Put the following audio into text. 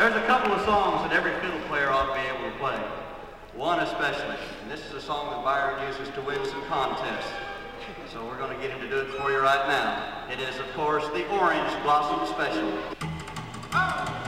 There's a couple of songs that every fiddle player ought to be able to play. One especially. And this is a song that Byron uses to win some contests. So we're going to get him to do it for you right now. It is, of course, the Orange Blossom Special. Oh.